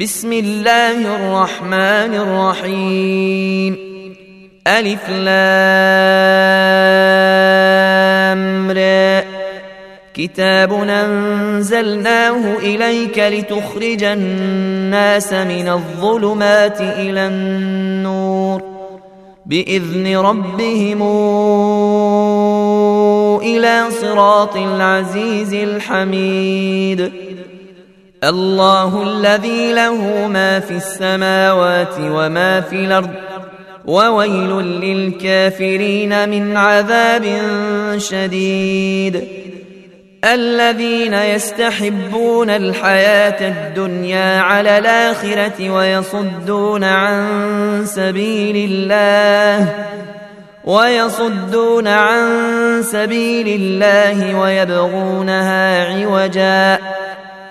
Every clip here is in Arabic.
بسم الله الرحمن الرحيم. ألف لام كتاب أنزلناه إليك لتخرج الناس من الظلمات إلى النور. بإذن ربهم إلى صراط العزيز الحميد. الله الذي له ما في السماوات وما في الأرض وويل للكافرين من عذاب شديد. الذين يستحبون الحياة الدنيا على الآخرة ويصدون عن سبيل الله ويصدون عن سبيل الله ويبغونها عوجا.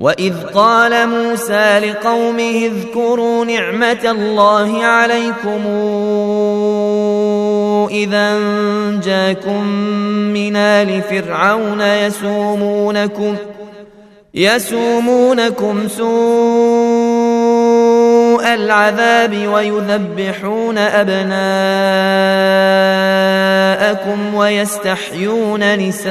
واذ قال موسى لقومه اذكروا نعمه الله عليكم اذا جاكم من ال فرعون يسومونكم يسومونكم سوء العذاب ويذبحون ابناءكم ويستحيون نساءكم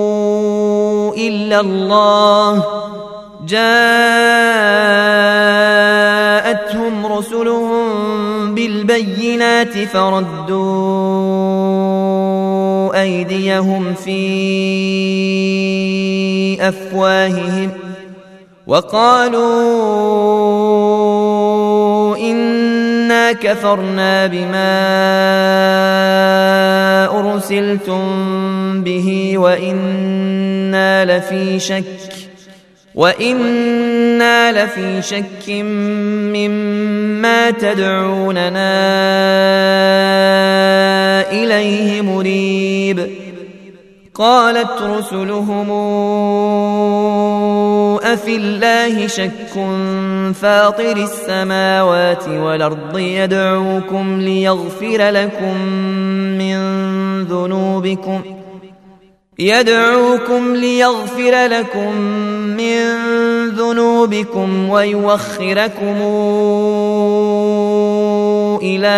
إلا الله. جاءتهم رسلهم بالبينات فردوا أيديهم في أفواههم وقالوا أنا كفرنا بما أرسلتم به وإنا لفي شك وإنا لفي شك مما تدعوننا إليه مريب. قالت رسلهم أفي الله شك فاطر السماوات والأرض يدعوكم ليغفر لكم من ذنوبكم يدعوكم ليغفر لكم من ذنوبكم ويوخركم إلى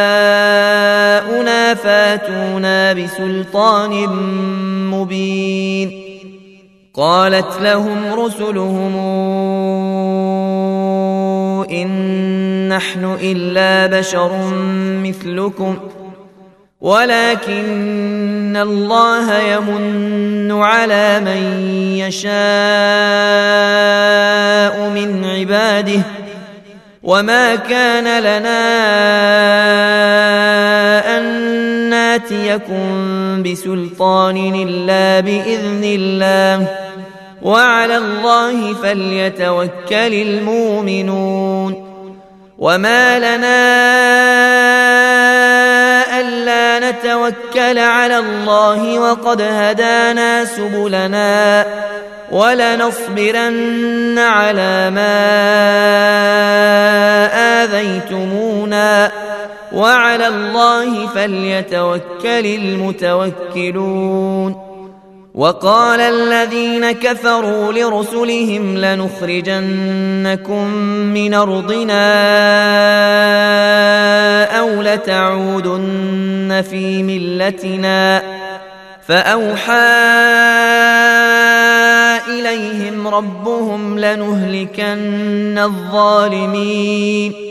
بسلطان مبين قالت لهم رسلهم إن نحن إلا بشر مثلكم ولكن الله يمن على من يشاء من عباده وما كان لنا أن ناتيكم بسلطان إلا بإذن الله وعلى الله فليتوكل المؤمنون. وما لنا ألا نتوكل على الله وقد هدانا سبلنا ولنصبرن على ما آذيتمونا. وعلى الله فليتوكل المتوكلون. وقال الذين كفروا لرسلهم لنخرجنكم من أرضنا أو لتعودن في ملتنا. فأوحى إليهم ربهم لنهلكن الظالمين.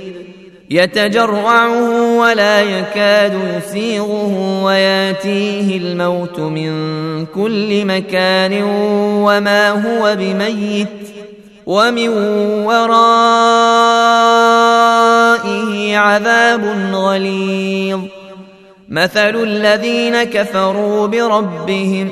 يتجرعه ولا يكاد يسيغه وياتيه الموت من كل مكان وما هو بميت ومن ورائه عذاب غليظ. مثل الذين كفروا بربهم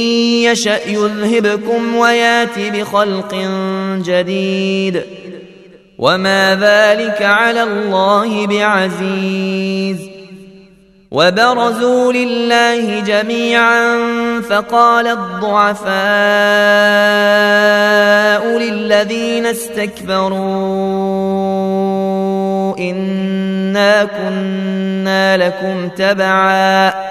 يشأ يذهبكم ويأت بخلق جديد. وما ذلك على الله بعزيز. وبرزوا لله جميعا فقال الضعفاء للذين استكبروا إنا كنا لكم تبعاً.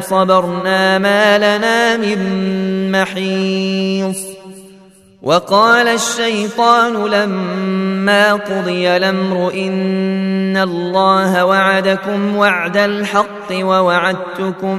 صبرنا ما لنا من محيص. وقال الشيطان لما قضي الأمر إن الله وعدكم وعد الحق ووعدتكم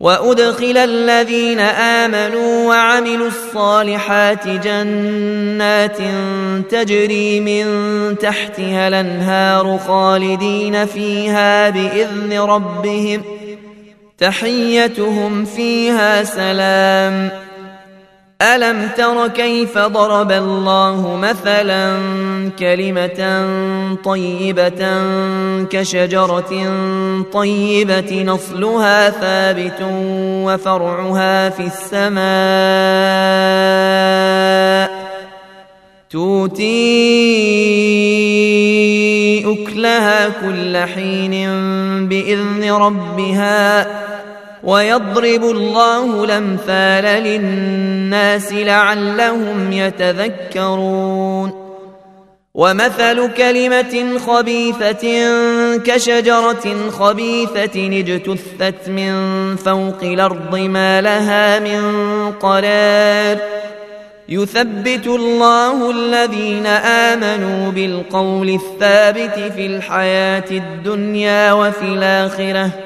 وأدخل الذين آمنوا وعملوا الصالحات جنات تجري من تحتها الأنهار خالدين فيها بإذن ربهم تحيتهم فيها سلام ألم تر كيف ضرب الله مثلا كلمة طيبة كشجرة طيبة نصلها ثابت وفرعها في السماء تؤتي أكلها كل حين بإذن ربها ويضرب الله الأمثال للناس لعلهم يتذكرون. ومثل كلمة خبيثة كشجرة خبيثة اجتثت من فوق الأرض ما لها من قرار. يثبت الله الذين آمنوا بالقول الثابت في الحياة الدنيا وفي الآخرة.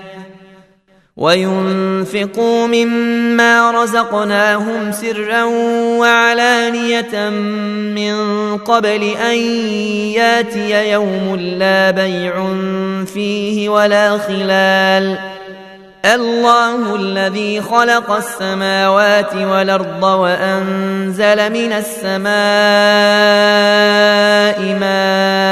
وينفقوا مما رزقناهم سرا وعلانية من قبل أن ياتي يوم لا بيع فيه ولا خلال. الله الذي خلق السماوات والأرض وأنزل من السماء ماء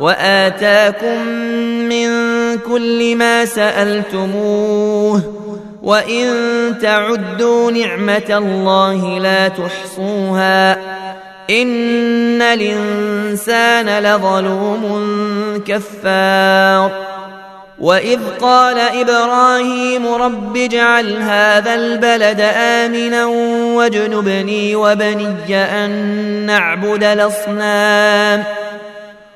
وآتاكم من كل ما سألتموه وإن تعدوا نعمة الله لا تحصوها إن الإنسان لظلوم كفار وإذ قال إبراهيم رب اجعل هذا البلد آمنا واجنبني وبني أن نعبد الأصنام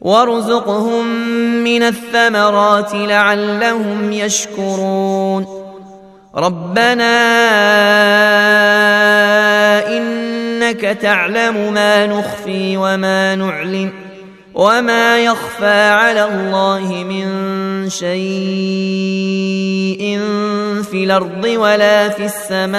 وارزقهم من الثمرات لعلهم يشكرون ربنا انك تعلم ما نخفي وما نعلن وما يخفى على الله من شيء في الأرض ولا في السماء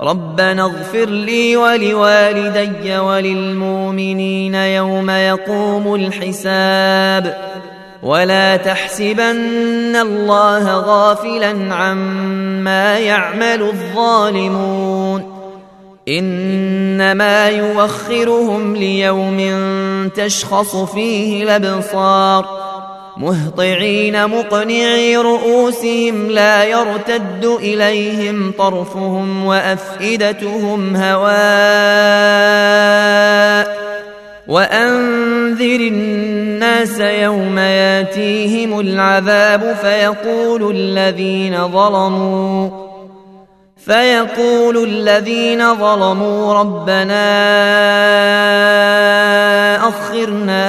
ربنا اغفر لي ولوالدي وللمؤمنين يوم يقوم الحساب ولا تحسبن الله غافلا عما يعمل الظالمون انما يوخرهم ليوم تشخص فيه الابصار مهطعين مقنعي رؤوسهم لا يرتد إليهم طرفهم وأفئدتهم هواء. وأنذر الناس يوم ياتيهم العذاب فيقول الذين ظلموا فيقول الذين ظلموا ربنا أخرنا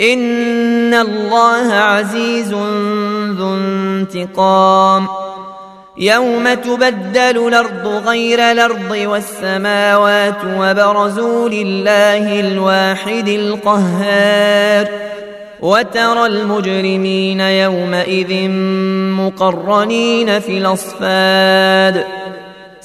ان الله عزيز ذو انتقام يوم تبدل الأرض غير الأرض والسماوات وبرزوا لله الواحد القهار وترى المجرمين يومئذ مقرنين في الاصفاد